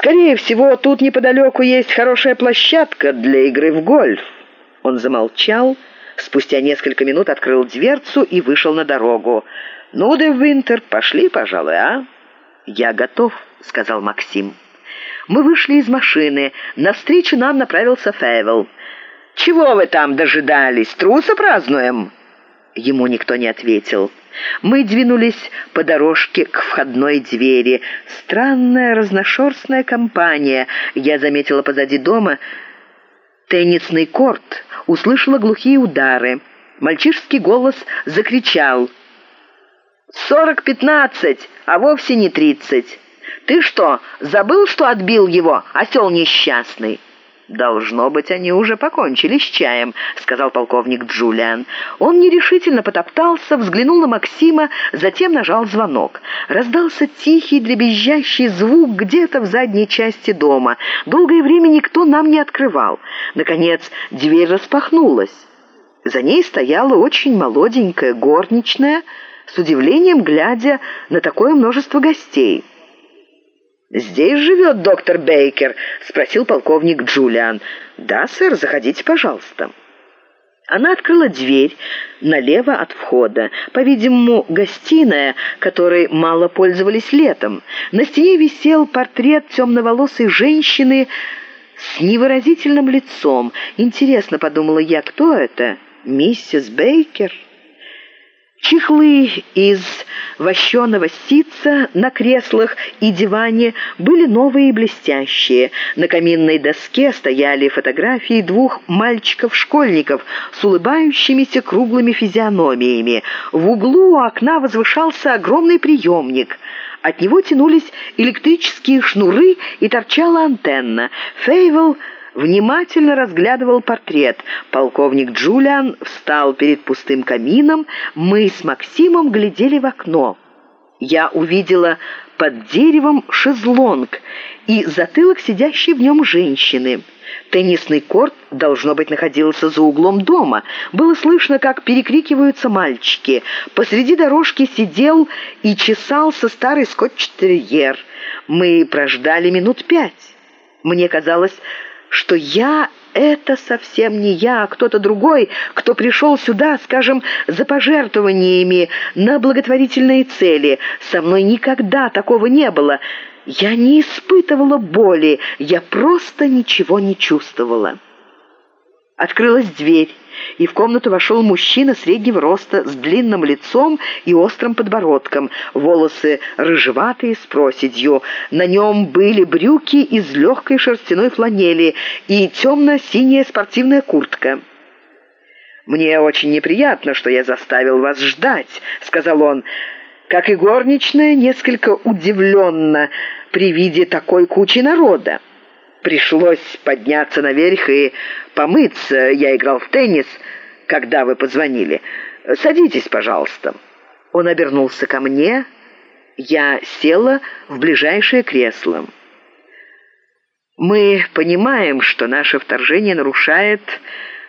«Скорее всего, тут неподалеку есть хорошая площадка для игры в гольф». Он замолчал, спустя несколько минут открыл дверцу и вышел на дорогу. «Ну, де Винтер, пошли, пожалуй, а?» «Я готов», — сказал Максим. Мы вышли из машины. Навстречу нам направился Фейвел. «Чего вы там дожидались? Труса празднуем?» Ему никто не ответил. Мы двинулись по дорожке к входной двери. Странная разношерстная компания. Я заметила позади дома теннисный корт, услышала глухие удары. Мальчишский голос закричал. «Сорок пятнадцать, а вовсе не тридцать. Ты что, забыл, что отбил его, осел несчастный?» «Должно быть, они уже покончили с чаем», — сказал полковник Джулиан. Он нерешительно потоптался, взглянул на Максима, затем нажал звонок. Раздался тихий дребезжащий звук где-то в задней части дома. Долгое время никто нам не открывал. Наконец, дверь распахнулась. За ней стояла очень молоденькая горничная, с удивлением глядя на такое множество гостей. «Здесь живет докторЕйкер?» — спросил полковник «Да, сэр, заходите, пожалуйста». Она открыла дверь налево от входа, по-видимому, гостиная, которой мало пользовались летом. На стене висел портрет темноволосой женщины с невыразительным лицом. «Интересно», — подумала я, — «кто это? Миссис Бейкер?» Чехлы из вощеного ситца на креслах и диване были новые и блестящие. На каминной доске стояли фотографии двух мальчиков-школьников с улыбающимися круглыми физиономиями. В углу у окна возвышался огромный приемник. От него тянулись электрические шнуры и торчала антенна. Фейвел внимательно разглядывал портрет. Полковник Джулиан встал перед пустым камином, мы с Максимом глядели в окно. Я увидела под деревом шезлонг и затылок сидящей в нем женщины. Теннисный корт, должно быть, находился за углом дома. Было слышно, как перекрикиваются мальчики. Посреди дорожки сидел и чесался старый скотч-терьер. Мы прождали минут пять. Мне казалось, что я — это совсем не я, а кто-то другой, кто пришел сюда, скажем, за пожертвованиями на благотворительные цели. Со мной никогда такого не было. Я не испытывала боли, я просто ничего не чувствовала. Открылась дверь и в комнату вошел мужчина среднего роста с длинным лицом и острым подбородком, волосы рыжеватые с проседью. На нем были брюки из легкой шерстяной фланели и темно-синяя спортивная куртка. «Мне очень неприятно, что я заставил вас ждать», — сказал он, как и горничная, несколько удивленно при виде такой кучи народа. Пришлось подняться наверх и помыться. Я играл в теннис, когда вы позвонили. Садитесь, пожалуйста». Он обернулся ко мне. Я села в ближайшее кресло. «Мы понимаем, что наше вторжение нарушает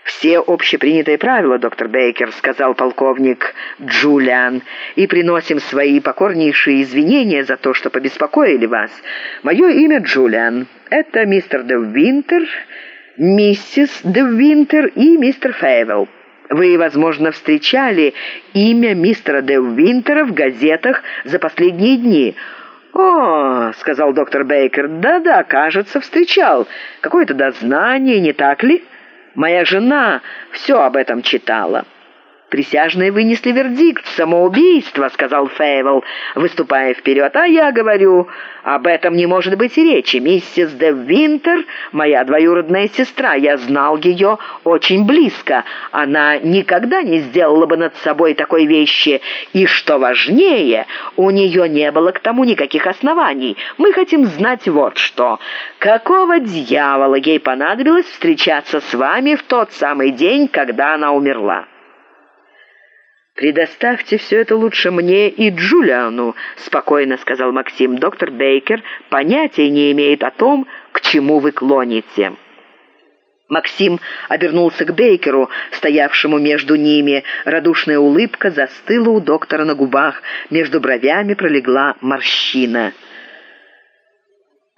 все общепринятые правила, доктор Бейкер», — сказал полковник Джулиан, «и приносим свои покорнейшие извинения за то, что побеспокоили вас. Мое имя Джулиан. Это мистер Де Винтер, миссис Де Винтер и мистер Фейвелл. Вы, возможно, встречали имя мистера Де Винтера в газетах за последние дни». «О, — сказал доктор Бейкер, да — да-да, кажется, встречал. Какое-то дознание, не так ли?» Моя жена все об этом читала». «Присяжные вынесли вердикт. Самоубийство», — сказал Фейвел, выступая вперед. «А я говорю, об этом не может быть и речи. Миссис де Моя двоюродная сестра, я знал ее очень близко. Она никогда не сделала бы над собой такой вещи. И, что важнее, у нее не было к тому никаких оснований. Мы хотим знать вот что. Какого дьявола ей понадобилось встречаться с вами в тот самый день, когда она умерла?» «Предоставьте все это лучше мне и Джулиану», — спокойно сказал Максим. «Доктор Бейкер понятия не имеет о том, к чему вы клоните». Максим обернулся к Бейкеру, стоявшему между ними. Радушная улыбка застыла у доктора на губах. Между бровями пролегла морщина.